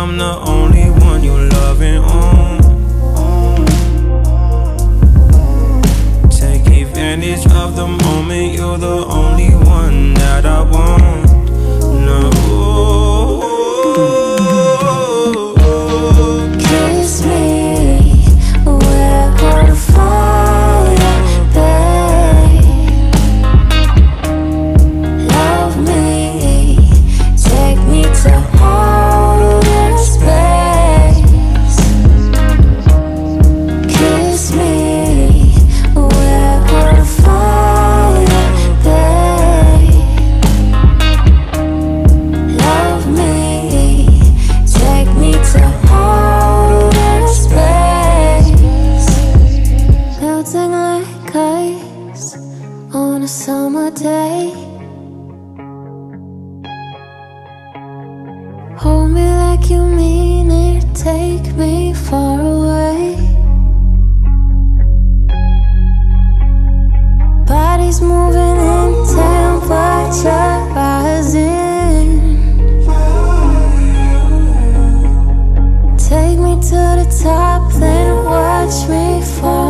I'm the only one you love and own oh. Take advantage of the moment, you're the only one summer day. Hold me like you mean it, take me far away. Body's moving in temperature rising Take me to the top, then watch me fall.